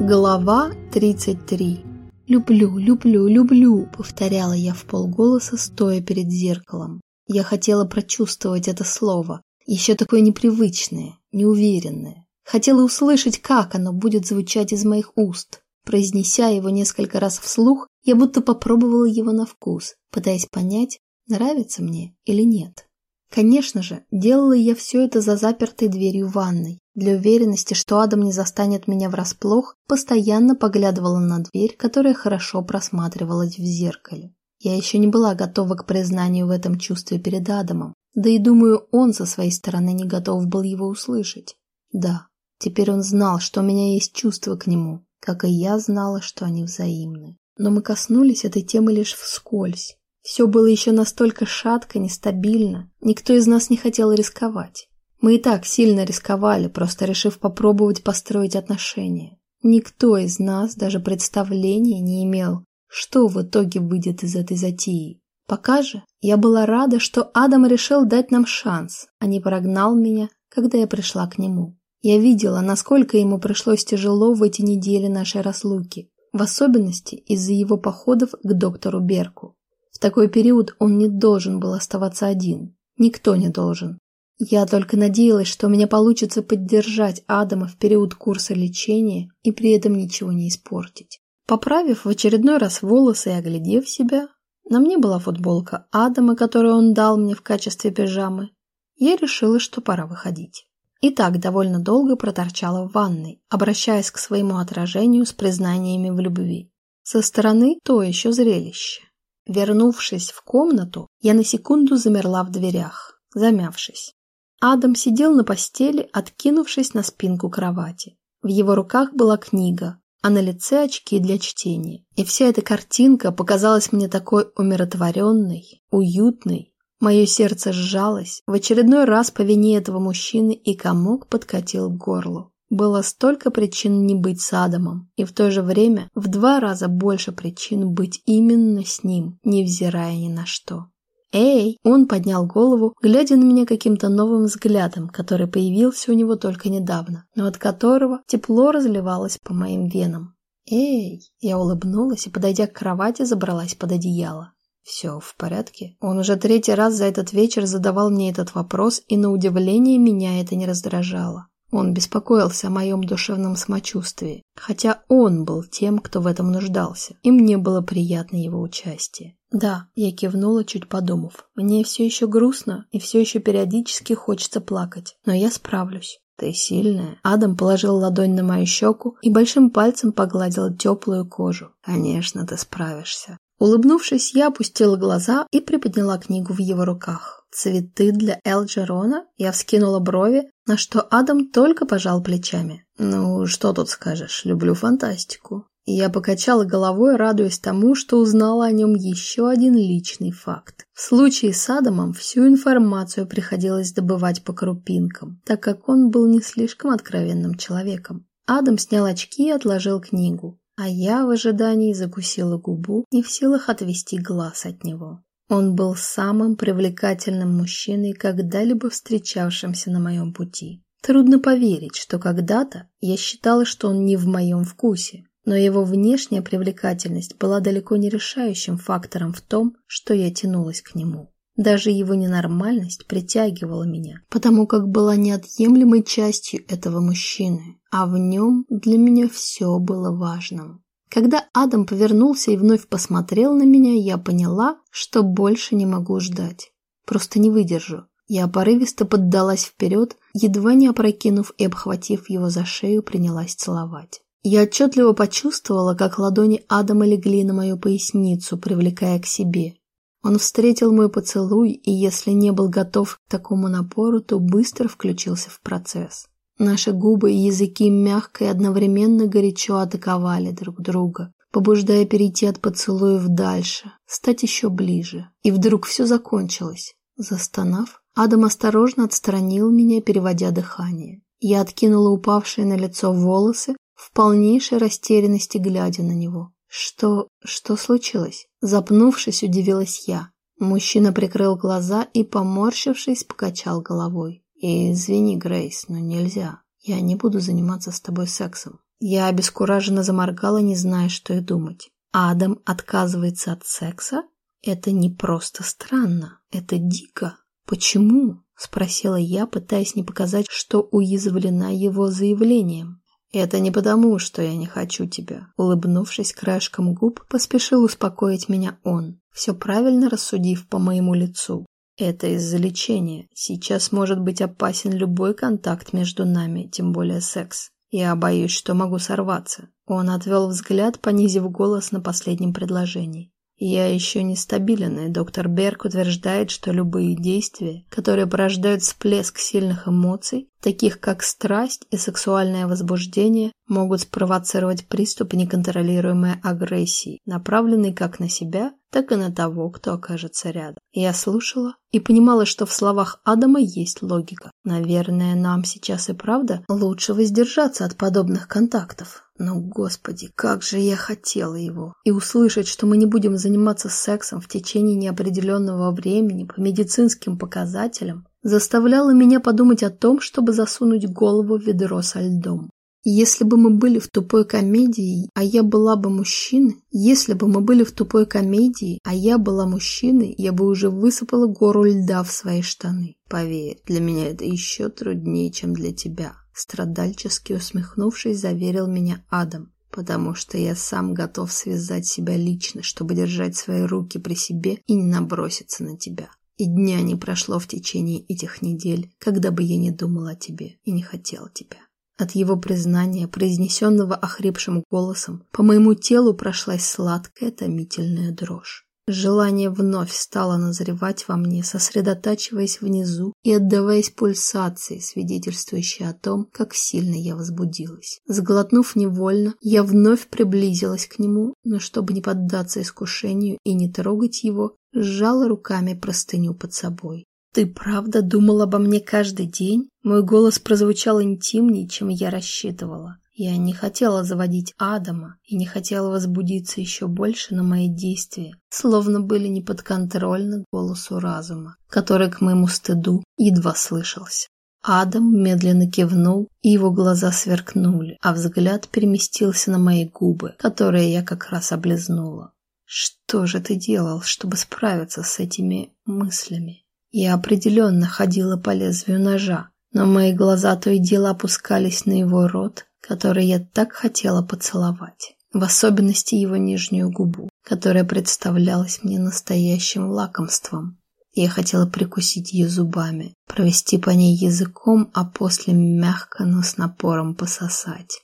Глава 33 «Люблю, люблю, люблю», — повторяла я в полголоса, стоя перед зеркалом. Я хотела прочувствовать это слово, еще такое непривычное, неуверенное. Хотела услышать, как оно будет звучать из моих уст. Произнеся его несколько раз вслух, я будто попробовала его на вкус, пытаясь понять, нравится мне или нет. Конечно же, делала я все это за запертой дверью ванной. Для уверенности, что Адам не застанет меня врасплох, постоянно поглядывала на дверь, которая хорошо просматривалась в зеркале. Я еще не была готова к признанию в этом чувстве перед Адамом, да и думаю, он со своей стороны не готов был его услышать. Да, теперь он знал, что у меня есть чувства к нему, как и я знала, что они взаимны. Но мы коснулись этой темы лишь вскользь. Все было еще настолько шатко, нестабильно. Никто из нас не хотел рисковать. Мы и так сильно рисковали, просто решив попробовать построить отношения. Никто из нас даже представления не имел, что в итоге выйдет из этой затеи. Пока же я была рада, что Адам решил дать нам шанс, а не прогнал меня, когда я пришла к нему. Я видела, насколько ему пришлось тяжело в эти недели нашей разлуки, в особенности из-за его походов к доктору Берку. В такой период он не должен был оставаться один. Никто не должен. Я только надеялась, что у меня получится поддержать Адама в период курса лечения и при этом ничего не испортить. Поправив в очередной раз волосы и оглядев себя, на мне была футболка Адама, которую он дал мне в качестве пижамы. Я решила, что пора выходить. И так довольно долго проторчала в ванной, обращаясь к своему отражению с признаниями в любви. Со стороны то еще зрелище. Вернувшись в комнату, я на секунду замерла в дверях, замявшись. Адам сидел на постели, откинувшись на спинку кровати. В его руках была книга, а на лице очки для чтения. И вся эта картинка показалась мне такой умиротворенной, уютной. Мое сердце сжалось в очередной раз по вине этого мужчины, и комок подкатил к горлу. Было столько причин не быть с Адамом, и в то же время в два раза больше причин быть именно с ним, невзирая ни на что. «Эй!» Он поднял голову, глядя на меня каким-то новым взглядом, который появился у него только недавно, но от которого тепло разливалось по моим венам. «Эй!» Я улыбнулась и, подойдя к кровати, забралась под одеяло. Все в порядке. Он уже третий раз за этот вечер задавал мне этот вопрос, и на удивление меня это не раздражало. Он беспокоился о моем душевном самочувствии, хотя он был тем, кто в этом нуждался, и мне было приятно его участие. Да, я кивнула, чуть подумав. Мне все еще грустно, и все еще периодически хочется плакать, но я справлюсь. Ты сильная. Адам положил ладонь на мою щеку и большим пальцем погладил теплую кожу. Конечно, ты справишься. Улыбнувшись, я опустила глаза и приподняла книгу в его руках. «Цветы для Элджерона?» Я вскинула брови, на что Адам только пожал плечами. «Ну, что тут скажешь, люблю фантастику». Я покачала головой, радуясь тому, что узнала о нем еще один личный факт. В случае с Адамом всю информацию приходилось добывать по крупинкам, так как он был не слишком откровенным человеком. Адам снял очки и отложил книгу, а я в ожидании закусила губу, не в силах отвести глаз от него. Он был самым привлекательным мужчиной, когда-либо встречавшимся на моем пути. Трудно поверить, что когда-то я считала, что он не в моем вкусе, но его внешняя привлекательность была далеко не решающим фактором в том, что я тянулась к нему. Даже его ненормальность притягивала меня, потому как была неотъемлемой частью этого мужчины, а в нем для меня все было важным. Когда Адам повернулся и вновь посмотрел на меня, я поняла, что больше не могу ждать. Просто не выдержу. Я порывисто поддалась вперед, едва не опрокинув и обхватив его за шею, принялась целовать. Я отчетливо почувствовала, как ладони Адама легли на мою поясницу, привлекая к себе. Он встретил мой поцелуй, и если не был готов к такому напору, то быстро включился в процесс. Наши губы и языки мягко и одновременно горячо атаковали друг друга, побуждая перейти от поцелуев дальше, стать еще ближе. И вдруг все закончилось. Застонав, Адам осторожно отстранил меня, переводя дыхание. Я откинула упавшие на лицо волосы, в полнейшей растерянности глядя на него. Что... что случилось? Запнувшись, удивилась я. Мужчина прикрыл глаза и, поморщившись, покачал головой. И извини, Грейс, но нельзя. Я не буду заниматься с тобой сексом. Я обескураженно заморгала, не зная, что и думать. Адам отказывается от секса? Это не просто странно, это дико. Почему? Спросила я, пытаясь не показать, что уязвлена его заявлением. «Это не потому, что я не хочу тебя», — улыбнувшись краешком губ, поспешил успокоить меня он, все правильно рассудив по моему лицу. «Это из-за лечения. Сейчас может быть опасен любой контакт между нами, тем более секс. Я боюсь, что могу сорваться». Он отвел взгляд, понизив голос на последнем предложении. Я еще не стабилен, и доктор Берг утверждает, что любые действия, которые порождают всплеск сильных эмоций, таких как страсть и сексуальное возбуждение, могут спровоцировать приступ неконтролируемой агрессии, направленной как на себя, так и на того, кто окажется рядом. Я слушала и понимала, что в словах Адама есть логика. Наверное, нам сейчас и правда лучше воздержаться от подобных контактов. Но, господи, как же я хотела его. И услышать, что мы не будем заниматься сексом в течение неопределенного времени по медицинским показателям, заставляло меня подумать о том, чтобы засунуть голову в ведро со льдом. Если бы мы были в тупой комедии, а я была бы мужчиной, если бы мы были в тупой комедии, а я была мужчиной, я бы уже высыпала гору льда в свои штаны. Поверь, для меня это еще труднее, чем для тебя. Страдальчески усмехнувшись, заверил меня Адам, потому что я сам готов связать себя лично, чтобы держать свои руки при себе и не наброситься на тебя. И дня не прошло в течение этих недель, когда бы я не думал о тебе и не хотел тебя. От его признания, произнесенного охрипшим голосом, по моему телу прошлась сладкая томительная дрожь. Желание вновь стало назревать во мне, сосредотачиваясь внизу и отдаваясь пульсации, свидетельствующей о том, как сильно я возбудилась. Сглотнув невольно, я вновь приблизилась к нему, но чтобы не поддаться искушению и не трогать его, сжала руками простыню под собой. «Ты правда думал обо мне каждый день?» Мой голос прозвучал интимнее, чем я рассчитывала. Я не хотела заводить Адама и не хотела возбудиться еще больше на мои действия, словно были неподконтрольны голосу разума, который к моему стыду едва слышался. Адам медленно кивнул, и его глаза сверкнули, а взгляд переместился на мои губы, которые я как раз облизнула. «Что же ты делал, чтобы справиться с этими мыслями?» Я определенно ходила по лезвию ножа, но мои глаза то и дело опускались на его рот, который я так хотела поцеловать, в особенности его нижнюю губу, которая представлялась мне настоящим лакомством. Я хотела прикусить ее зубами, провести по ней языком, а после мягко, но с напором пососать.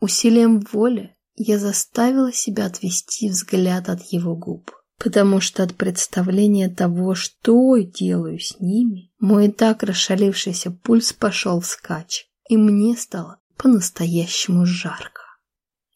Усилием воли я заставила себя отвести взгляд от его губ потому что от представления того, что делаю с ними, мой и так расшалившийся пульс пошел вскачь, и мне стало по-настоящему жарко.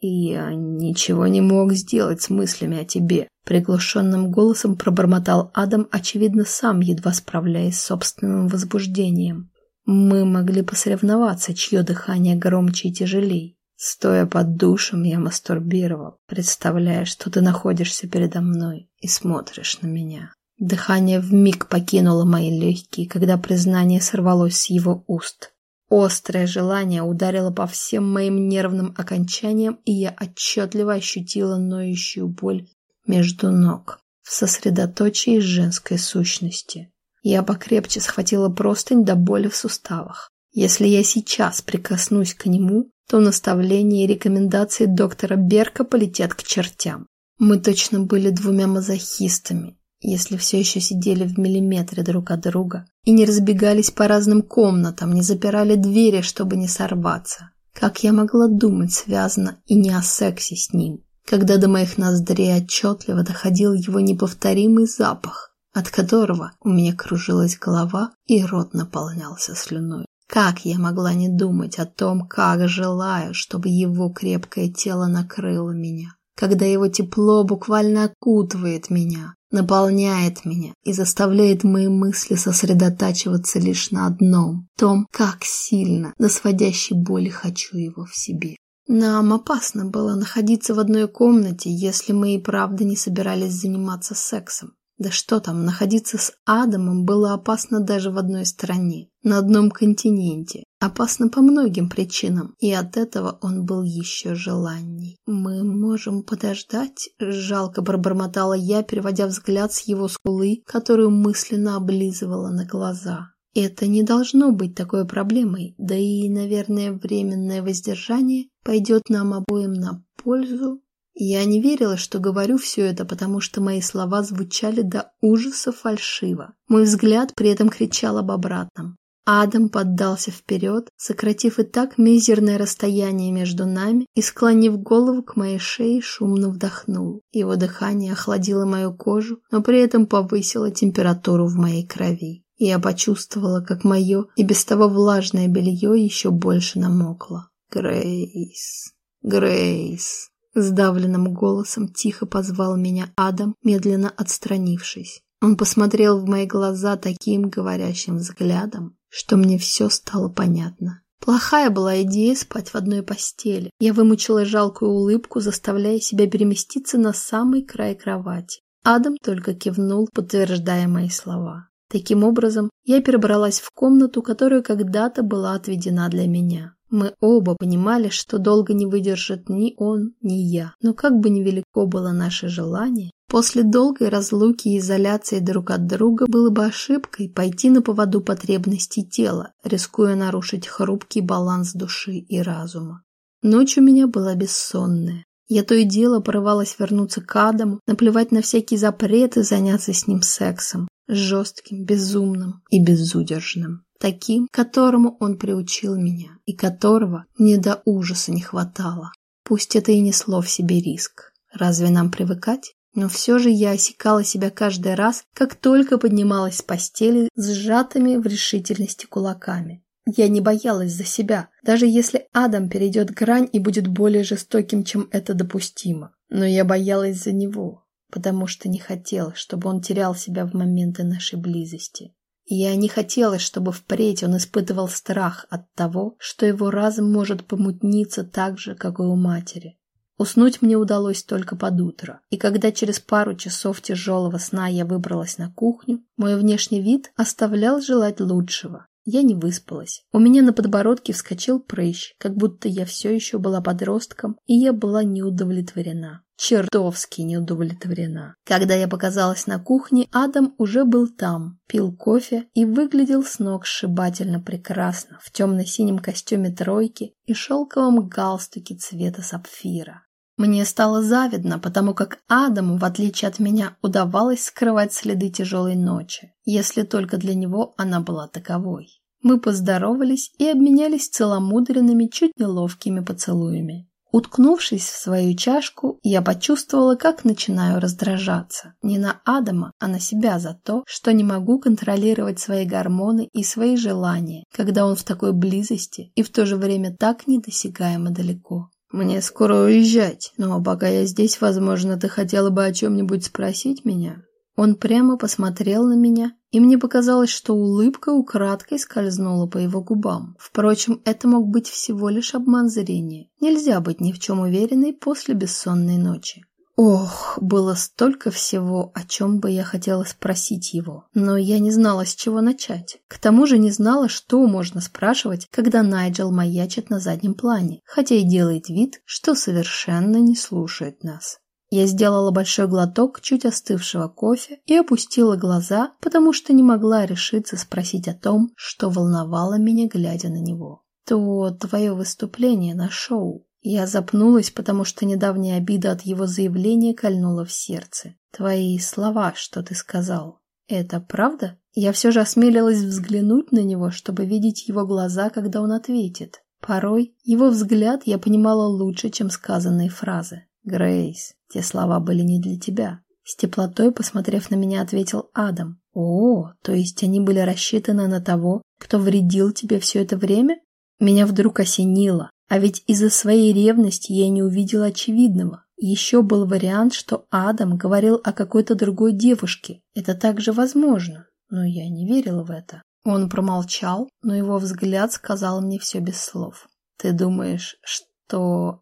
Я ничего не мог сделать с мыслями о тебе, приглушенным голосом пробормотал Адам, очевидно, сам едва справляясь с собственным возбуждением. Мы могли посоревноваться, чье дыхание громче и тяжелей. Стоя под душем, я мастурбировал, представляя, что ты находишься передо мной и смотришь на меня. Дыхание вмиг покинуло мои легкие, когда признание сорвалось с его уст. Острое желание ударило по всем моим нервным окончаниям, и я отчетливо ощутила ноющую боль между ног в сосредоточии женской сущности. Я покрепче схватила простынь до боли в суставах. Если я сейчас прикоснусь к нему, то наставления и рекомендации доктора Берка полетят к чертям. Мы точно были двумя мазохистами, если все еще сидели в миллиметре друг от друга и не разбегались по разным комнатам, не запирали двери, чтобы не сорваться. Как я могла думать связано и не о сексе с ним, когда до моих ноздрей отчетливо доходил его неповторимый запах, от которого у меня кружилась голова и рот наполнялся слюной. Как я могла не думать о том, как желаю, чтобы его крепкое тело накрыло меня, когда его тепло буквально окутывает меня, наполняет меня и заставляет мои мысли сосредотачиваться лишь на одном – том, как сильно до сводящей боли хочу его в себе. Нам опасно было находиться в одной комнате, если мы и правда не собирались заниматься сексом. Да что там, находиться с Адамом было опасно даже в одной стране, на одном континенте. Опасно по многим причинам, и от этого он был еще желанней. «Мы можем подождать?» – жалко пробормотала я, переводя взгляд с его скулы, которую мысленно облизывала на глаза. Это не должно быть такой проблемой, да и, наверное, временное воздержание пойдет нам обоим на пользу. Я не верила, что говорю все это, потому что мои слова звучали до ужаса фальшиво. Мой взгляд при этом кричал об обратном. Адам поддался вперед, сократив и так мизерное расстояние между нами и, склонив голову к моей шее, шумно вдохнул. Его дыхание охладило мою кожу, но при этом повысило температуру в моей крови. Я почувствовала, как мое и без того влажное белье еще больше намокло. «Грейс! Грейс!» Сдавленным голосом тихо позвал меня Адам, медленно отстранившись. Он посмотрел в мои глаза таким говорящим взглядом, что мне все стало понятно. Плохая была идея спать в одной постели. Я вымучила жалкую улыбку, заставляя себя переместиться на самый край кровати. Адам только кивнул, подтверждая мои слова. Таким образом, я перебралась в комнату, которая когда-то была отведена для меня. Мы оба понимали, что долго не выдержит ни он, ни я. Но как бы ни велико было наше желание, после долгой разлуки и изоляции друг от друга было бы ошибкой пойти на поводу потребностей тела, рискуя нарушить хрупкий баланс души и разума. Ночь у меня была бессонная. Я то и дело порывалась вернуться к Адаму, наплевать на всякие запреты, заняться с ним сексом жестким, безумным и безудержным. Таким, которому он приучил меня, и которого мне до ужаса не хватало. Пусть это и несло в себе риск. Разве нам привыкать? Но все же я осекала себя каждый раз, как только поднималась с постели с сжатыми в решительности кулаками. Я не боялась за себя, даже если Адам перейдет грань и будет более жестоким, чем это допустимо. Но я боялась за него, потому что не хотела, чтобы он терял себя в моменты нашей близости. Я не хотела, чтобы впредь он испытывал страх от того, что его разум может помутниться так же, как и у матери. Уснуть мне удалось только под утро, и когда через пару часов тяжелого сна я выбралась на кухню, мой внешний вид оставлял желать лучшего. Я не выспалась. У меня на подбородке вскочил прыщ, как будто я все еще была подростком, и я была неудовлетворена. Чертовски неудовлетворена. Когда я показалась на кухне, Адам уже был там, пил кофе и выглядел с ног сшибательно прекрасно в темно-синем костюме тройки и шелковом галстуке цвета сапфира. Мне стало завидно, потому как Адаму, в отличие от меня, удавалось скрывать следы тяжелой ночи, если только для него она была таковой. Мы поздоровались и обменялись целомудренными, чуть неловкими поцелуями. Уткнувшись в свою чашку, я почувствовала, как начинаю раздражаться. Не на Адама, а на себя за то, что не могу контролировать свои гормоны и свои желания, когда он в такой близости и в то же время так недосягаемо далеко. Мне скоро уезжать, но пока я здесь, возможно, ты хотела бы о чем-нибудь спросить меня?» Он прямо посмотрел на меня, и мне показалось, что улыбка украдкой скользнула по его губам. Впрочем, это мог быть всего лишь обман зрения. Нельзя быть ни в чем уверенной после бессонной ночи. Ох, было столько всего, о чем бы я хотела спросить его, но я не знала, с чего начать. К тому же не знала, что можно спрашивать, когда Найджел маячит на заднем плане, хотя и делает вид, что совершенно не слушает нас. Я сделала большой глоток чуть остывшего кофе и опустила глаза, потому что не могла решиться спросить о том, что волновало меня, глядя на него. «То твое выступление на шоу», я запнулась, потому что недавняя обида от его заявления кольнула в сердце. Твои слова, что ты сказал, это правда? Я все же осмелилась взглянуть на него, чтобы видеть его глаза, когда он ответит. Порой его взгляд я понимала лучше, чем сказанные фразы. «Грейс, те слова были не для тебя». С теплотой, посмотрев на меня, ответил Адам. «О, то есть они были рассчитаны на того, кто вредил тебе все это время?» Меня вдруг осенило. А ведь из-за своей ревности я не увидела очевидного. Еще был вариант, что Адам говорил о какой-то другой девушке. Это также возможно, но я не верила в это. Он промолчал, но его взгляд сказал мне все без слов. «Ты думаешь, что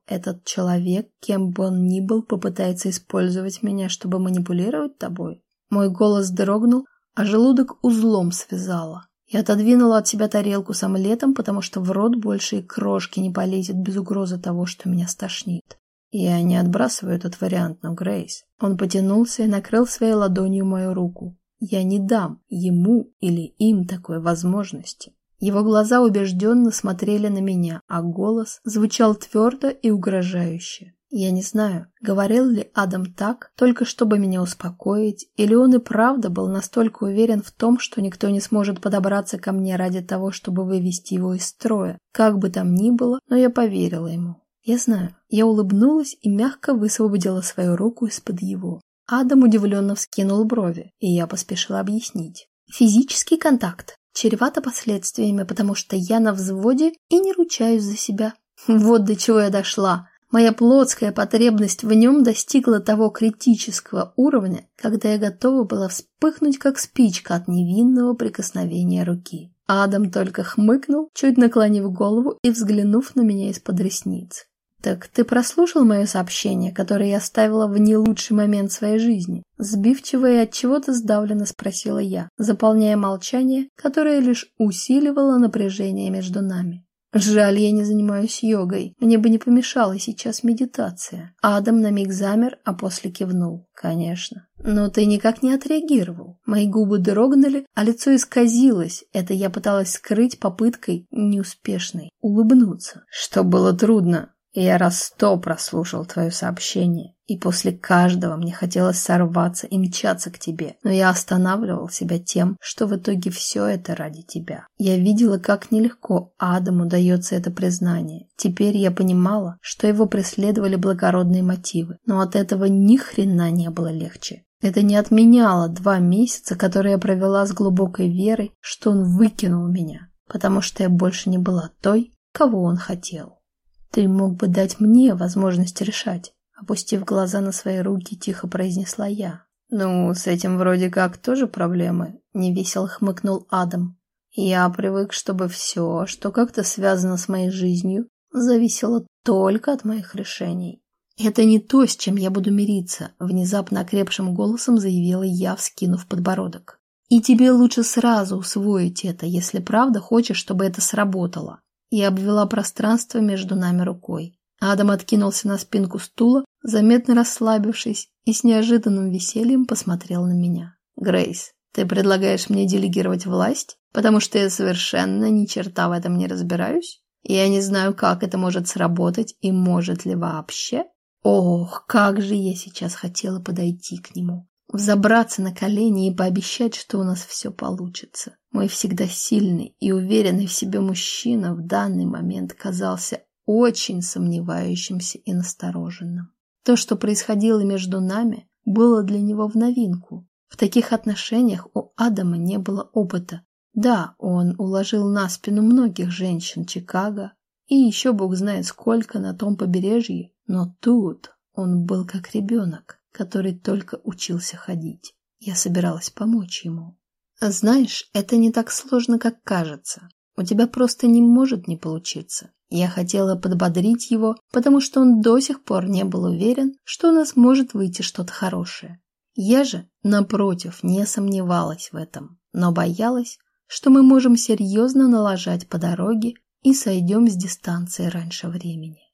этот человек, кем бы он ни был, попытается использовать меня, чтобы манипулировать тобой?» Мой голос дрогнул, а желудок узлом связала. Я отодвинула от себя тарелку с омлетом, потому что в рот больше и крошки не полезет без угрозы того, что меня стошнит. Я не отбрасываю этот вариант, но Грейс. Он потянулся и накрыл своей ладонью мою руку. Я не дам ему или им такой возможности. Его глаза убежденно смотрели на меня, а голос звучал твердо и угрожающе. Я не знаю, говорил ли Адам так, только чтобы меня успокоить, или он и правда был настолько уверен в том, что никто не сможет подобраться ко мне ради того, чтобы вывести его из строя. Как бы там ни было, но я поверила ему. Я знаю. Я улыбнулась и мягко высвободила свою руку из-под его. Адам удивленно вскинул брови, и я поспешила объяснить. Физический контакт чревато последствиями, потому что я на взводе и не ручаюсь за себя. Вот до чего я дошла. Моя плотская потребность в нем достигла того критического уровня, когда я готова была вспыхнуть, как спичка от невинного прикосновения руки. Адам только хмыкнул, чуть наклонив голову и взглянув на меня из-под ресниц. «Так ты прослушал мое сообщение, которое я оставила в не лучший момент своей жизни?» Сбивчиво и от чего-то сдавленно спросила я, заполняя молчание, которое лишь усиливало напряжение между нами. Жаль, я не занимаюсь йогой. Мне бы не помешала сейчас медитация. Адам на миг замер, а после кивнул. Конечно. Но ты никак не отреагировал. Мои губы дрогнули, а лицо исказилось. Это я пыталась скрыть попыткой, неуспешной, улыбнуться. Что было трудно. Я раз сто прослушал твое сообщение, и после каждого мне хотелось сорваться и мчаться к тебе, но я останавливал себя тем, что в итоге все это ради тебя. Я видела, как нелегко Адаму дается это признание. Теперь я понимала, что его преследовали благородные мотивы, но от этого ни хрена не было легче. Это не отменяло два месяца, которые я провела с глубокой верой, что он выкинул меня, потому что я больше не была той, кого он хотел. Ты мог бы дать мне возможность решать. Опустив глаза на свои руки, тихо произнесла я. Ну, с этим вроде как тоже проблемы, невесело хмыкнул Адам. Я привык, чтобы все, что как-то связано с моей жизнью, зависело только от моих решений. Это не то, с чем я буду мириться, внезапно окрепшим голосом заявила я, вскинув подбородок. И тебе лучше сразу усвоить это, если правда хочешь, чтобы это сработало и обвела пространство между нами рукой. Адам откинулся на спинку стула, заметно расслабившись, и с неожиданным весельем посмотрел на меня. «Грейс, ты предлагаешь мне делегировать власть, потому что я совершенно ни черта в этом не разбираюсь? Я не знаю, как это может сработать и может ли вообще? Ох, как же я сейчас хотела подойти к нему, взобраться на колени и пообещать, что у нас все получится. Мой всегда сильный и уверенный в себе мужчина в данный момент казался очень сомневающимся и настороженным. То, что происходило между нами, было для него в новинку. В таких отношениях у Адама не было опыта. Да, он уложил на спину многих женщин Чикаго и еще бог знает сколько на том побережье, но тут он был как ребенок, который только учился ходить. Я собиралась помочь ему. Знаешь, это не так сложно, как кажется. У тебя просто не может не получиться. Я хотела подбодрить его, потому что он до сих пор не был уверен, что у нас может выйти что-то хорошее. Я же, напротив, не сомневалась в этом, но боялась, что мы можем серьезно налажать по дороге и сойдем с дистанции раньше времени.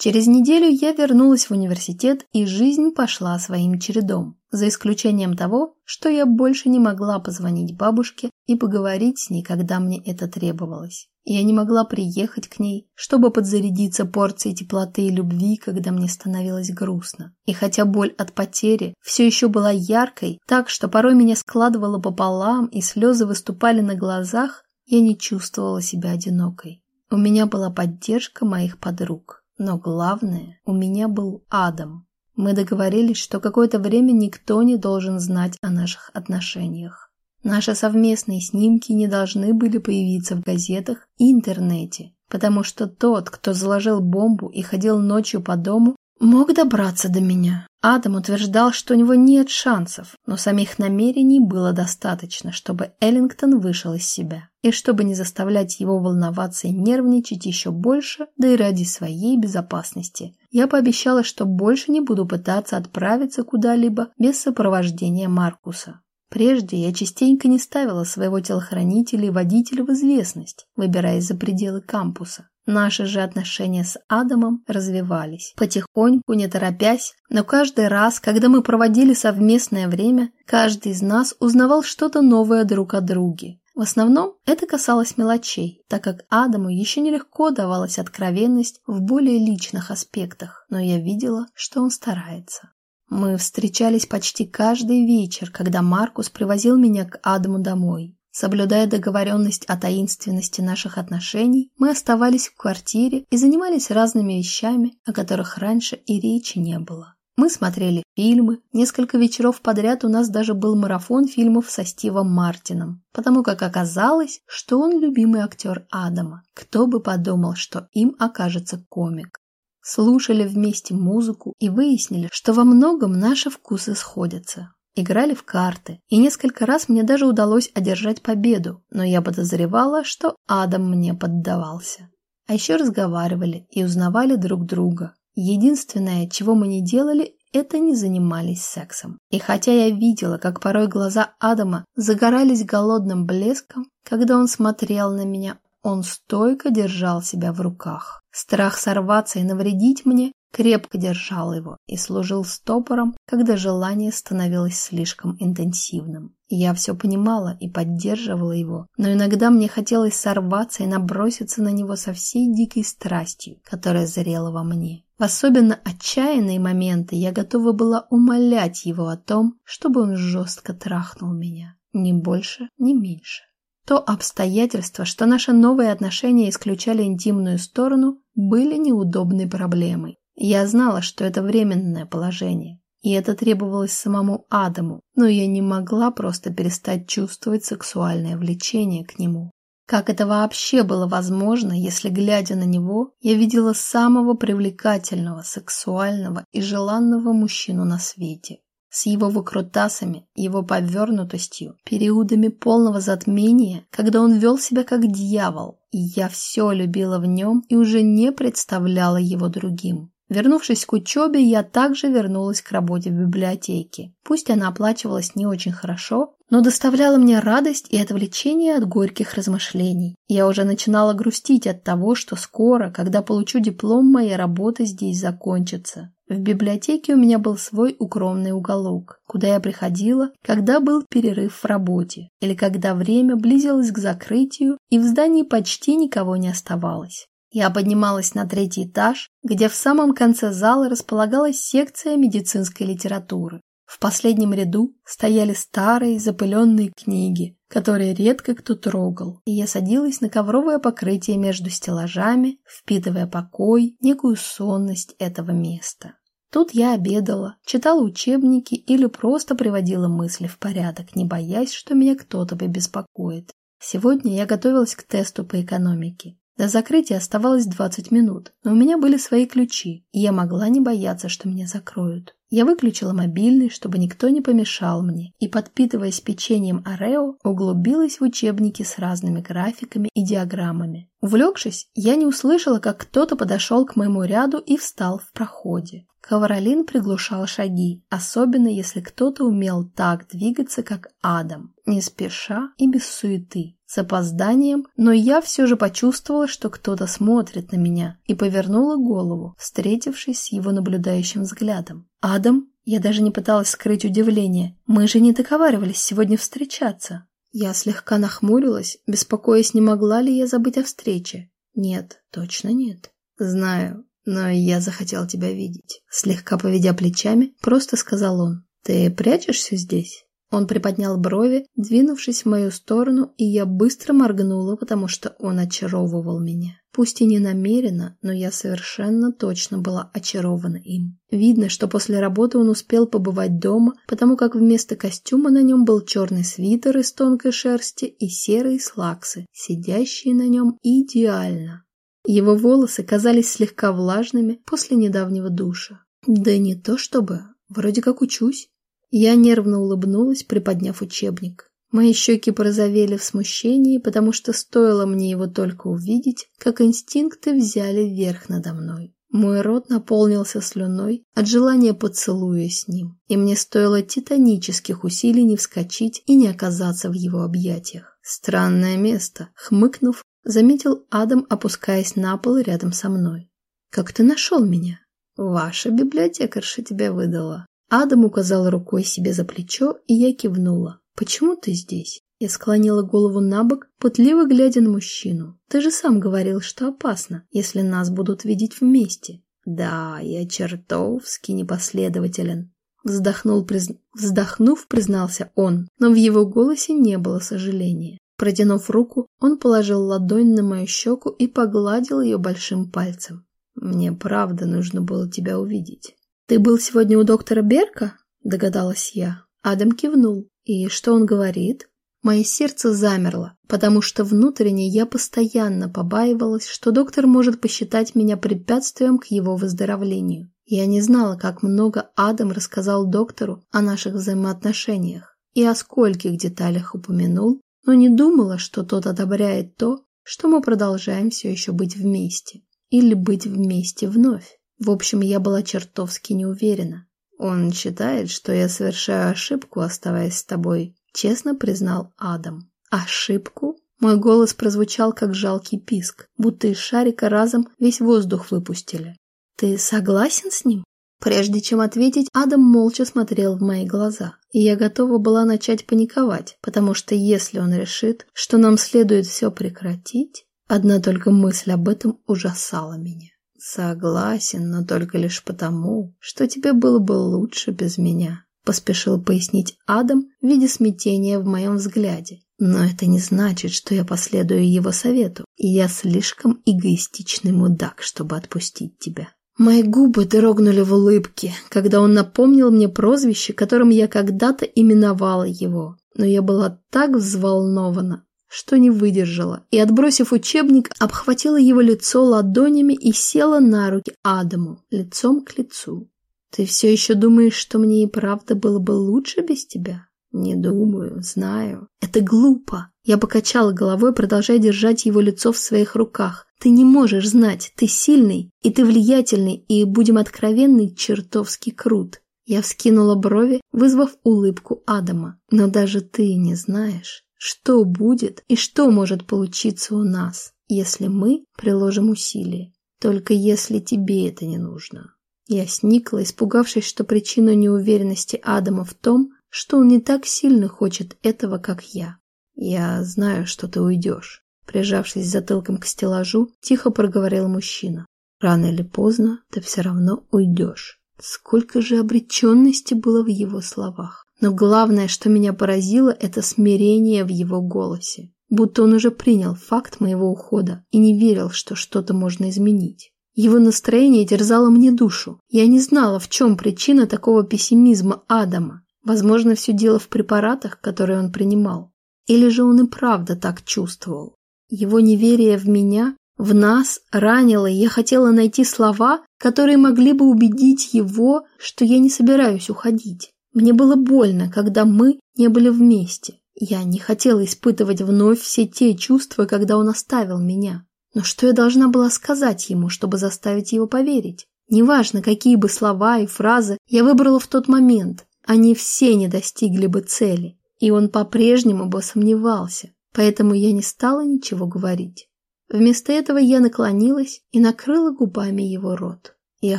Через неделю я вернулась в университет, и жизнь пошла своим чередом, за исключением того, что я больше не могла позвонить бабушке и поговорить с ней, когда мне это требовалось. Я не могла приехать к ней, чтобы подзарядиться порцией теплоты и любви, когда мне становилось грустно. И хотя боль от потери все еще была яркой, так что порой меня складывало пополам и слезы выступали на глазах, я не чувствовала себя одинокой. У меня была поддержка моих подруг. Но главное, у меня был Адам. Мы договорились, что какое-то время никто не должен знать о наших отношениях. Наши совместные снимки не должны были появиться в газетах и интернете, потому что тот, кто заложил бомбу и ходил ночью по дому, мог добраться до меня. Адам утверждал, что у него нет шансов, но самих намерений было достаточно, чтобы Эллингтон вышел из себя, и чтобы не заставлять его волноваться и нервничать еще больше, да и ради своей безопасности. Я пообещала, что больше не буду пытаться отправиться куда-либо без сопровождения Маркуса. Прежде я частенько не ставила своего телохранителя и водителя в известность, выбираясь за пределы кампуса. Наши же отношения с Адамом развивались, потихоньку, не торопясь, но каждый раз, когда мы проводили совместное время, каждый из нас узнавал что-то новое друг о друге. В основном это касалось мелочей, так как Адаму еще нелегко давалась откровенность в более личных аспектах, но я видела, что он старается. Мы встречались почти каждый вечер, когда Маркус привозил меня к Адаму домой. Соблюдая договоренность о таинственности наших отношений, мы оставались в квартире и занимались разными вещами, о которых раньше и речи не было. Мы смотрели фильмы, несколько вечеров подряд у нас даже был марафон фильмов со Стивом Мартином, потому как оказалось, что он любимый актер Адама. Кто бы подумал, что им окажется комик. Слушали вместе музыку и выяснили, что во многом наши вкусы сходятся. Играли в карты, и несколько раз мне даже удалось одержать победу, но я подозревала, что Адам мне поддавался. А еще разговаривали и узнавали друг друга. Единственное, чего мы не делали, это не занимались сексом. И хотя я видела, как порой глаза Адама загорались голодным блеском, когда он смотрел на меня, он стойко держал себя в руках. Страх сорваться и навредить мне крепко держал его и служил стопором, когда желание становилось слишком интенсивным. Я все понимала и поддерживала его, но иногда мне хотелось сорваться и наброситься на него со всей дикой страстью, которая зрела во мне. В особенно отчаянные моменты я готова была умолять его о том, чтобы он жестко трахнул меня. Ни больше, ни меньше. То обстоятельство, что наши новые отношения исключали интимную сторону, были неудобной проблемой. Я знала, что это временное положение, и это требовалось самому Адаму, но я не могла просто перестать чувствовать сексуальное влечение к нему. Как это вообще было возможно, если, глядя на него, я видела самого привлекательного, сексуального и желанного мужчину на свете? С его выкрутасами, его повернутостью, периодами полного затмения, когда он вел себя как дьявол, и я все любила в нем и уже не представляла его другим. Вернувшись к учебе, я также вернулась к работе в библиотеке. Пусть она оплачивалась не очень хорошо, но доставляла мне радость и отвлечение от горьких размышлений. Я уже начинала грустить от того, что скоро, когда получу диплом, моя работа здесь закончится. В библиотеке у меня был свой укромный уголок, куда я приходила, когда был перерыв в работе, или когда время близилось к закрытию и в здании почти никого не оставалось. Я поднималась на третий этаж, где в самом конце зала располагалась секция медицинской литературы. В последнем ряду стояли старые запыленные книги, которые редко кто трогал, и я садилась на ковровое покрытие между стеллажами, впитывая покой, некую сонность этого места. Тут я обедала, читала учебники или просто приводила мысли в порядок, не боясь, что меня кто-то побеспокоит. Сегодня я готовилась к тесту по экономике. До закрытия оставалось 20 минут, но у меня были свои ключи, и я могла не бояться, что меня закроют. Я выключила мобильный, чтобы никто не помешал мне, и, подпитываясь печеньем Орео, углубилась в учебники с разными графиками и диаграммами. Увлекшись, я не услышала, как кто-то подошел к моему ряду и встал в проходе. Ковролин приглушал шаги, особенно если кто-то умел так двигаться, как Адам, не спеша и без суеты с опозданием, но я все же почувствовала, что кто-то смотрит на меня, и повернула голову, встретившись с его наблюдающим взглядом. «Адам?» Я даже не пыталась скрыть удивление. «Мы же не договаривались сегодня встречаться». Я слегка нахмурилась, беспокоясь, не могла ли я забыть о встрече. «Нет, точно нет». «Знаю, но я захотел тебя видеть». Слегка поведя плечами, просто сказал он. «Ты прячешься здесь?» Он приподнял брови, двинувшись в мою сторону, и я быстро моргнула, потому что он очаровывал меня. Пусть и не намеренно, но я совершенно точно была очарована им. Видно, что после работы он успел побывать дома, потому как вместо костюма на нем был черный свитер из тонкой шерсти и серые слаксы, сидящие на нем идеально. Его волосы казались слегка влажными после недавнего душа. Да не то чтобы, вроде как учусь. Я нервно улыбнулась, приподняв учебник. Мои щеки порозовели в смущении, потому что стоило мне его только увидеть, как инстинкты взяли верх надо мной. Мой рот наполнился слюной от желания поцелуя с ним, и мне стоило титанических усилий не вскочить и не оказаться в его объятиях. Странное место, хмыкнув, заметил Адам, опускаясь на пол рядом со мной. «Как ты нашел меня?» «Ваша библиотекарша тебя выдала». Адам указал рукой себе за плечо, и я кивнула. «Почему ты здесь?» Я склонила голову на бок, пытливо глядя на мужчину. «Ты же сам говорил, что опасно, если нас будут видеть вместе». «Да, я чертовски непоследователен», Вздохнул, приз... Вздохнув, признался он, но в его голосе не было сожаления. Протянув руку, он положил ладонь на мою щеку и погладил ее большим пальцем. «Мне правда нужно было тебя увидеть». «Ты был сегодня у доктора Берка?» – догадалась я. Адам кивнул. «И что он говорит?» Мое сердце замерло, потому что внутренне я постоянно побаивалась, что доктор может посчитать меня препятствием к его выздоровлению. Я не знала, как много Адам рассказал доктору о наших взаимоотношениях и о скольких деталях упомянул, но не думала, что тот одобряет то, что мы продолжаем все еще быть вместе. Или быть вместе вновь. В общем, я была чертовски не уверена. Он считает, что я совершаю ошибку, оставаясь с тобой, честно признал Адам. Ошибку? Мой голос прозвучал как жалкий писк, будто из шарика разом весь воздух выпустили. Ты согласен с ним? Прежде чем ответить, Адам молча смотрел в мои глаза, и я готова была начать паниковать, потому что если он решит, что нам следует все прекратить, одна только мысль об этом ужасала меня. Согласен, но только лишь потому, что тебе было бы лучше без меня. Поспешил пояснить Адам в виде смятения в моем взгляде. Но это не значит, что я последую его совету, и я слишком эгоистичный мудак, чтобы отпустить тебя. Мои губы дрогнули в улыбке, когда он напомнил мне прозвище, которым я когда-то именовала его. Но я была так взволнована, что не выдержала, и, отбросив учебник, обхватила его лицо ладонями и села на руки Адаму, лицом к лицу. Ты все еще думаешь, что мне и правда было бы лучше без тебя? Не думаю, знаю. Это глупо. Я покачала головой, продолжая держать его лицо в своих руках. Ты не можешь знать, ты сильный, и ты влиятельный, и, будем откровенны, чертовски крут. Я вскинула брови, вызвав улыбку Адама. Но даже ты не знаешь, что будет и что может получиться у нас, если мы приложим усилия. Только если тебе это не нужно. Я сникла, испугавшись, что причина неуверенности Адама в том, что он не так сильно хочет этого, как я. Я знаю, что ты уйдешь. Прижавшись затылком к стеллажу, тихо проговорил мужчина. Рано или поздно ты все равно уйдешь. Сколько же обреченности было в его словах. Но главное, что меня поразило, это смирение в его голосе. Будто он уже принял факт моего ухода и не верил, что что-то можно изменить. Его настроение терзало мне душу. Я не знала, в чем причина такого пессимизма Адама. Возможно, все дело в препаратах, которые он принимал. Или же он и правда так чувствовал. Его неверие в меня, в нас, ранило, и я хотела найти слова, которые могли бы убедить его, что я не собираюсь уходить. Мне было больно, когда мы не были вместе. Я не хотела испытывать вновь все те чувства, когда он оставил меня. Но что я должна была сказать ему, чтобы заставить его поверить? Неважно, какие бы слова и фразы я выбрала в тот момент, они все не достигли бы цели, и он по-прежнему бы сомневался, поэтому я не стала ничего говорить. Вместо этого я наклонилась и накрыла губами его рот. Я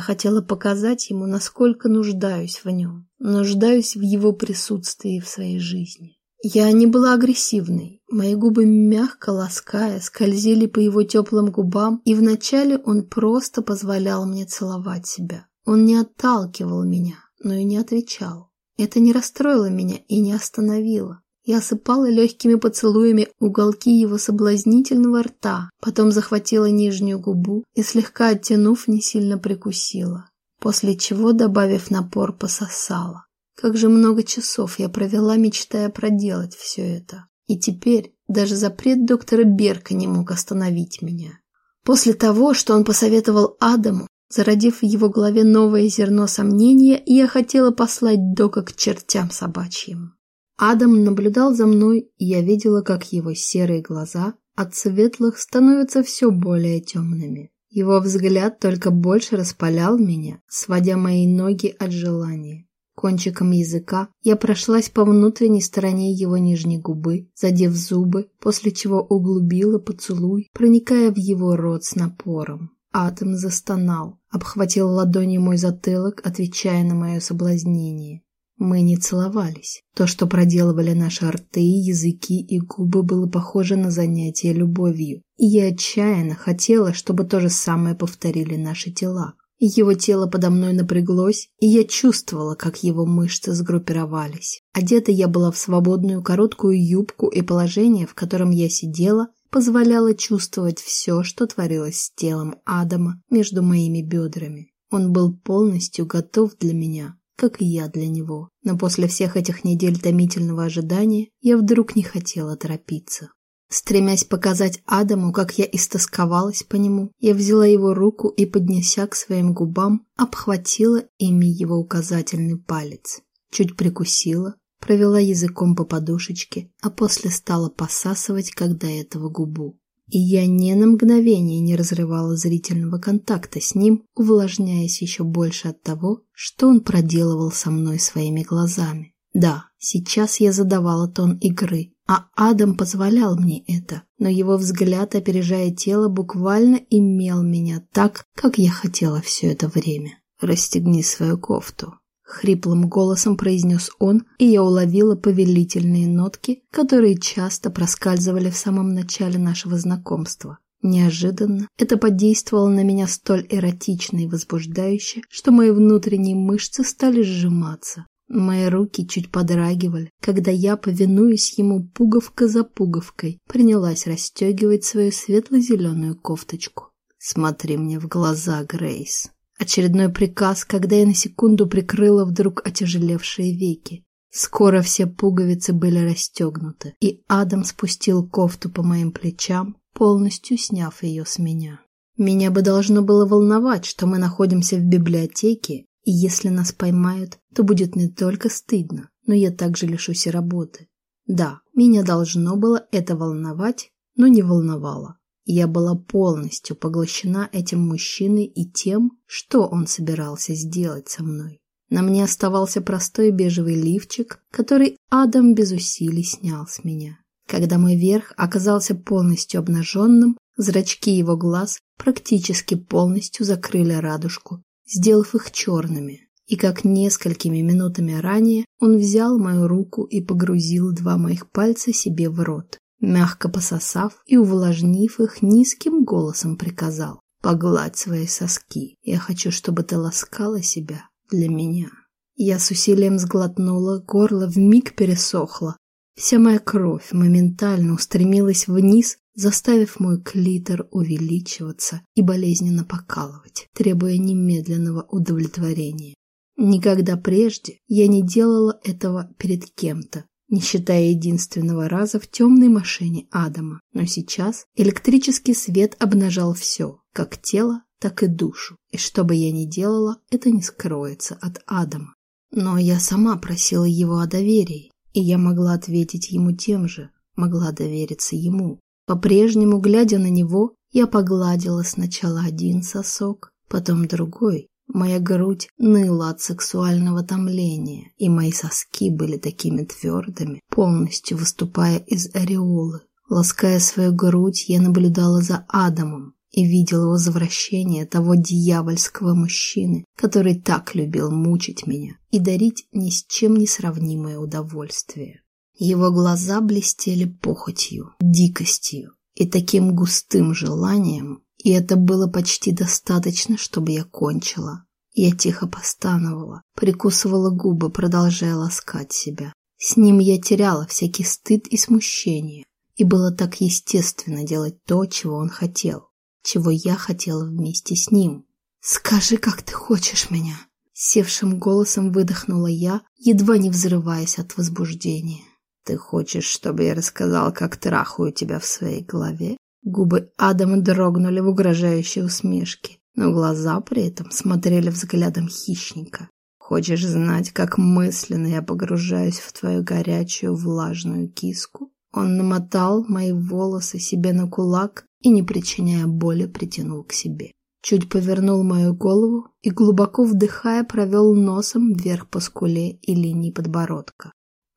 хотела показать ему, насколько нуждаюсь в нем, нуждаюсь в его присутствии в своей жизни. Я не была агрессивной. Мои губы, мягко лаская, скользили по его теплым губам, и вначале он просто позволял мне целовать себя. Он не отталкивал меня, но и не отвечал. Это не расстроило меня и не остановило. Я осыпала легкими поцелуями уголки его соблазнительного рта, потом захватила нижнюю губу и, слегка оттянув, не сильно прикусила, после чего, добавив напор, пососала. Как же много часов я провела, мечтая проделать все это. И теперь даже запрет доктора Берка не мог остановить меня. После того, что он посоветовал Адаму, Зародив в его голове новое зерно сомнения, я хотела послать Дока к чертям собачьим. Адам наблюдал за мной, и я видела, как его серые глаза от светлых становятся все более темными. Его взгляд только больше распалял меня, сводя мои ноги от желания. Кончиком языка я прошлась по внутренней стороне его нижней губы, задев зубы, после чего углубила поцелуй, проникая в его рот с напором. Атом застонал, обхватил ладонью мой затылок, отвечая на мое соблазнение. Мы не целовались. То, что проделывали наши рты, языки и губы, было похоже на занятие любовью. И я отчаянно хотела, чтобы то же самое повторили наши тела. Его тело подо мной напряглось, и я чувствовала, как его мышцы сгруппировались. Одета я была в свободную короткую юбку, и положение, в котором я сидела, позволяло чувствовать все, что творилось с телом Адама между моими бедрами. Он был полностью готов для меня, как и я для него. Но после всех этих недель томительного ожидания я вдруг не хотела торопиться. Стремясь показать Адаму, как я истосковалась по нему, я взяла его руку и, поднеся к своим губам, обхватила ими его указательный палец. Чуть прикусила, провела языком по подушечке, а после стала посасывать, когда этого губу и я ни на мгновение не разрывала зрительного контакта с ним, увлажняясь еще больше от того, что он проделывал со мной своими глазами. Да, сейчас я задавала тон игры, а Адам позволял мне это, но его взгляд, опережая тело, буквально имел меня так, как я хотела все это время. «Расстегни свою кофту», Хриплым голосом произнес он, и я уловила повелительные нотки, которые часто проскальзывали в самом начале нашего знакомства. Неожиданно это подействовало на меня столь эротично и возбуждающе, что мои внутренние мышцы стали сжиматься. Мои руки чуть подрагивали, когда я, повинуясь ему пуговка за пуговкой, принялась расстегивать свою светло-зеленую кофточку. «Смотри мне в глаза, Грейс», Очередной приказ, когда я на секунду прикрыла вдруг отяжелевшие веки. Скоро все пуговицы были расстегнуты, и Адам спустил кофту по моим плечам, полностью сняв ее с меня. Меня бы должно было волновать, что мы находимся в библиотеке, и если нас поймают, то будет не только стыдно, но я также лишусь и работы. Да, меня должно было это волновать, но не волновало. Я была полностью поглощена этим мужчиной и тем, что он собирался сделать со мной. На мне оставался простой бежевый лифчик, который Адам без усилий снял с меня. Когда мой верх оказался полностью обнаженным, зрачки его глаз практически полностью закрыли радужку, сделав их черными. И как несколькими минутами ранее он взял мою руку и погрузил два моих пальца себе в рот мягко пососав и увлажнив их, низким голосом приказал. «Погладь свои соски. Я хочу, чтобы ты ласкала себя для меня». Я с усилием сглотнула, горло вмиг пересохло. Вся моя кровь моментально устремилась вниз, заставив мой клитор увеличиваться и болезненно покалывать, требуя немедленного удовлетворения. Никогда прежде я не делала этого перед кем-то, не считая единственного раза в темной машине Адама. Но сейчас электрический свет обнажал все, как тело, так и душу. И что бы я ни делала, это не скроется от Адама. Но я сама просила его о доверии, и я могла ответить ему тем же, могла довериться ему. По-прежнему, глядя на него, я погладила сначала один сосок, потом другой, Моя грудь ныла от сексуального томления, и мои соски были такими твердыми, полностью выступая из ореолы. Лаская свою грудь, я наблюдала за Адамом и видела возвращение того дьявольского мужчины, который так любил мучить меня и дарить ни с чем не сравнимое удовольствие. Его глаза блестели похотью, дикостью и таким густым желанием, и это было почти достаточно, чтобы я кончила. Я тихо постановала, прикусывала губы, продолжая ласкать себя. С ним я теряла всякий стыд и смущение, и было так естественно делать то, чего он хотел, чего я хотела вместе с ним. «Скажи, как ты хочешь меня!» Севшим голосом выдохнула я, едва не взрываясь от возбуждения. «Ты хочешь, чтобы я рассказал, как трахаю тебя в своей голове?» Губы Адама дрогнули в угрожающей усмешке. но глаза при этом смотрели взглядом хищника. Хочешь знать, как мысленно я погружаюсь в твою горячую влажную киску? Он намотал мои волосы себе на кулак и, не причиняя боли, притянул к себе. Чуть повернул мою голову и, глубоко вдыхая, провел носом вверх по скуле и линии подбородка.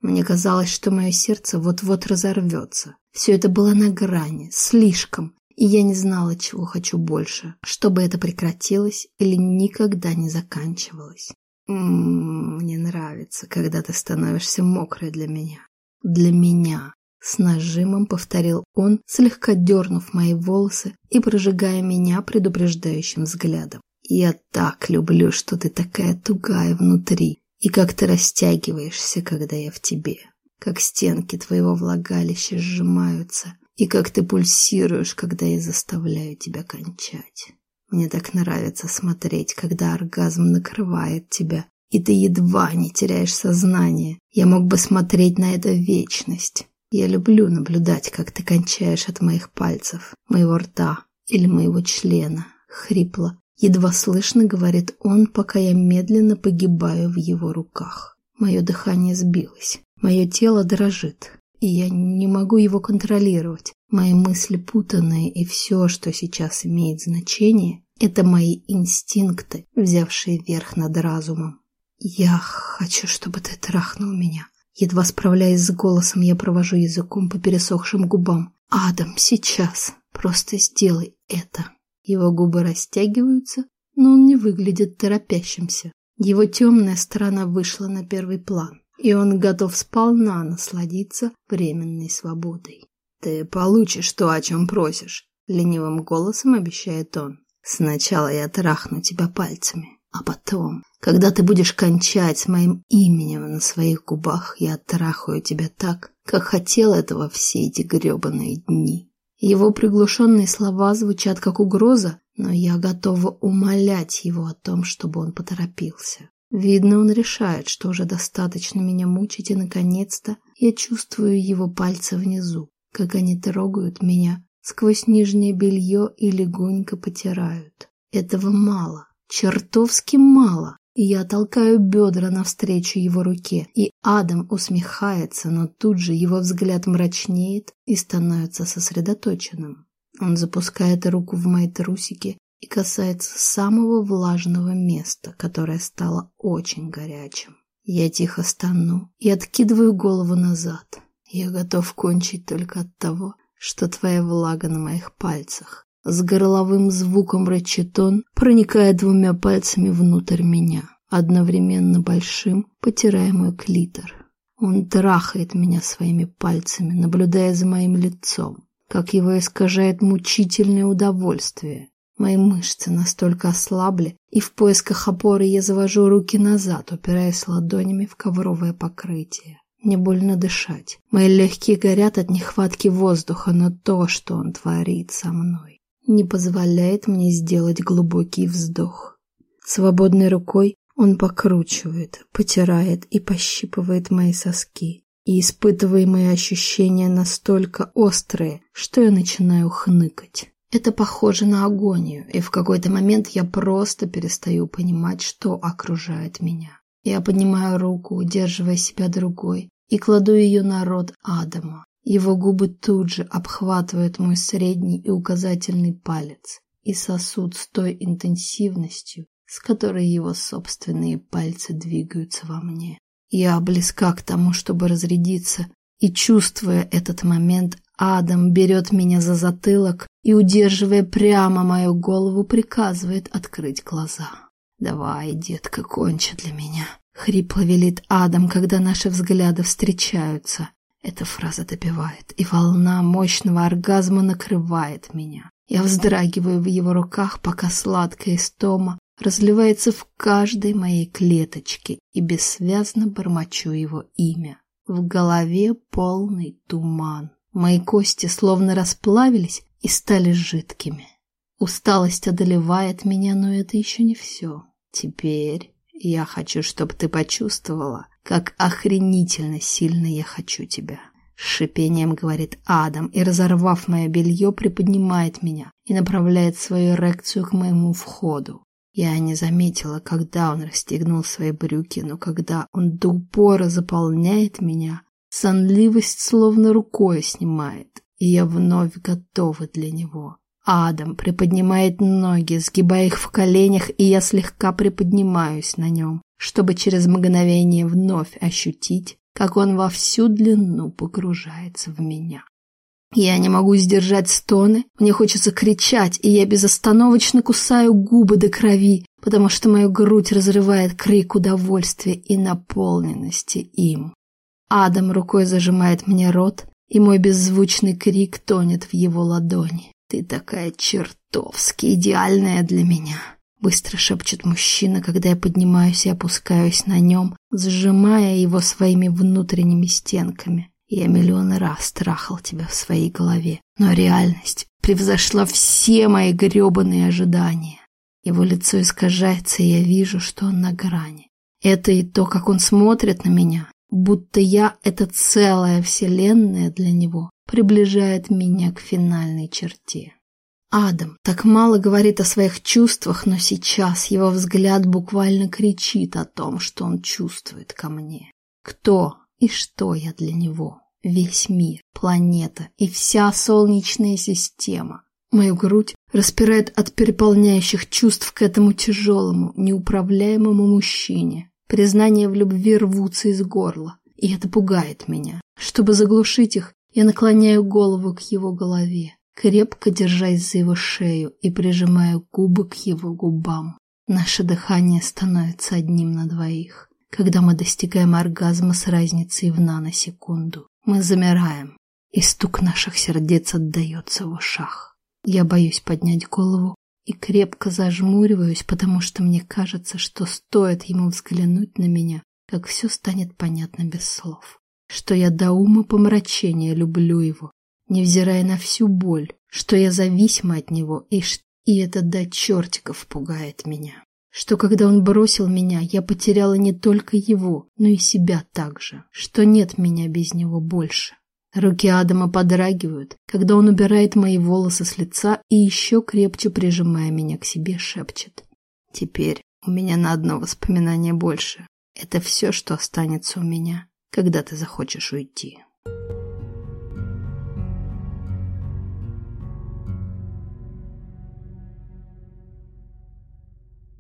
Мне казалось, что мое сердце вот-вот разорвется. Все это было на грани, слишком, и я не знала, чего хочу больше, чтобы это прекратилось или никогда не заканчивалось. М -м, мне нравится, когда ты становишься мокрой для меня. Для меня. С нажимом повторил он, слегка дернув мои волосы и прожигая меня предупреждающим взглядом. «Я так люблю, что ты такая тугая внутри, и как ты растягиваешься, когда я в тебе, как стенки твоего влагалища сжимаются, и как ты пульсируешь, когда я заставляю тебя кончать. Мне так нравится смотреть, когда оргазм накрывает тебя, и ты едва не теряешь сознание. Я мог бы смотреть на это вечность. Я люблю наблюдать, как ты кончаешь от моих пальцев, моего рта или моего члена. Хрипло, едва слышно говорит он, пока я медленно погибаю в его руках. Мое дыхание сбилось, мое тело дрожит, и я не могу его контролировать. Мои мысли путанные, и все, что сейчас имеет значение, это мои инстинкты, взявшие верх над разумом. Я хочу, чтобы ты трахнул меня. Едва справляясь с голосом, я провожу языком по пересохшим губам. «Адам, сейчас! Просто сделай это!» Его губы растягиваются, но он не выглядит торопящимся. Его темная сторона вышла на первый план, и он готов сполна насладиться временной свободой. «Ты получишь то, о чем просишь», — ленивым голосом обещает он. «Сначала я трахну тебя пальцами, а потом, когда ты будешь кончать с моим именем на своих губах, я трахаю тебя так, как хотел этого все эти гребаные дни. Его приглушенные слова звучат как угроза, но я готова умолять его о том, чтобы он поторопился. Видно, он решает, что уже достаточно меня мучить, и, наконец-то, я чувствую его пальцы внизу, как они трогают меня сквозь нижнее белье и легонько потирают. Этого мало. Чертовски мало. Я толкаю бедра навстречу его руке, и Адам усмехается, но тут же его взгляд мрачнеет и становится сосредоточенным. Он запускает руку в мои трусики и касается самого влажного места, которое стало очень горячим. Я тихо стану и откидываю голову назад. Я готов кончить только от того, что твоя влага на моих пальцах. С горловым звуком рычит он, проникая двумя пальцами внутрь меня, одновременно большим, потирая мой клитор. Он трахает меня своими пальцами, наблюдая за моим лицом, как его искажает мучительное удовольствие. Мои мышцы настолько ослабли, и в поисках опоры я завожу руки назад, упираясь ладонями в ковровое покрытие. Мне больно дышать. Мои легкие горят от нехватки воздуха, но то, что он творит со мной не позволяет мне сделать глубокий вздох. Свободной рукой он покручивает, потирает и пощипывает мои соски. И испытываемые ощущения настолько острые, что я начинаю хныкать. Это похоже на агонию, и в какой-то момент я просто перестаю понимать, что окружает меня. Я поднимаю руку, удерживая себя другой, и кладу ее на рот Адама. Его губы тут же обхватывают мой средний и указательный палец и сосут с той интенсивностью, с которой его собственные пальцы двигаются во мне. Я близка к тому, чтобы разрядиться, и, чувствуя этот момент, Адам берет меня за затылок и, удерживая прямо мою голову, приказывает открыть глаза. «Давай, детка, кончи для меня», — хрипло велит Адам, когда наши взгляды встречаются. Эта фраза добивает, и волна мощного оргазма накрывает меня. Я вздрагиваю в его руках, пока сладкая истома разливается в каждой моей клеточке и бессвязно бормочу его имя. В голове полный туман. Мои кости словно расплавились и стали жидкими. Усталость одолевает меня, но это еще не все. Теперь я хочу, чтобы ты почувствовала, как охренительно сильно я хочу тебя. С шипением говорит Адам и, разорвав мое белье, приподнимает меня и направляет свою эрекцию к моему входу. Я не заметила, когда он расстегнул свои брюки, но когда он до упора заполняет меня, сонливость словно рукой снимает, и я вновь готова для него. Адам приподнимает ноги, сгибая их в коленях, и я слегка приподнимаюсь на нем, чтобы через мгновение вновь ощутить, как он во всю длину погружается в меня. Я не могу сдержать стоны, мне хочется кричать, и я безостановочно кусаю губы до крови, потому что мою грудь разрывает крик удовольствия и наполненности им. Адам рукой зажимает мне рот, и мой беззвучный крик тонет в его ладони. «Ты такая чертовски идеальная для меня!» Быстро шепчет мужчина, когда я поднимаюсь и опускаюсь на нем, сжимая его своими внутренними стенками. Я миллион раз трахал тебя в своей голове, но реальность превзошла все мои гребаные ожидания. Его лицо искажается, и я вижу, что он на грани. Это и то, как он смотрит на меня, будто я — это целая вселенная для него, приближает меня к финальной черте. Адам так мало говорит о своих чувствах, но сейчас его взгляд буквально кричит о том, что он чувствует ко мне. Кто и что я для него? Весь мир, планета и вся Солнечная система. Мою грудь распирает от переполняющих чувств к этому тяжелому, неуправляемому мужчине. Признания в любви рвутся из горла, и это пугает меня. Чтобы заглушить их, я наклоняю голову к его голове, крепко держась за его шею и прижимаю губы к его губам. Наше дыхание становится одним на двоих. Когда мы достигаем оргазма с разницей в наносекунду, мы замираем, и стук наших сердец отдается в ушах. Я боюсь поднять голову и крепко зажмуриваюсь, потому что мне кажется, что стоит ему взглянуть на меня, как все станет понятно без слов. Что я до ума помрачения люблю его, невзирая на всю боль, что я зависима от него, и, и это до чертиков пугает меня. Что когда он бросил меня, я потеряла не только его, но и себя также, что нет меня без него больше. Руки Адама подрагивают, когда он убирает мои волосы с лица и еще крепче прижимая меня к себе шепчет. Теперь у меня на одно воспоминание больше. Это все, что останется у меня, когда ты захочешь уйти.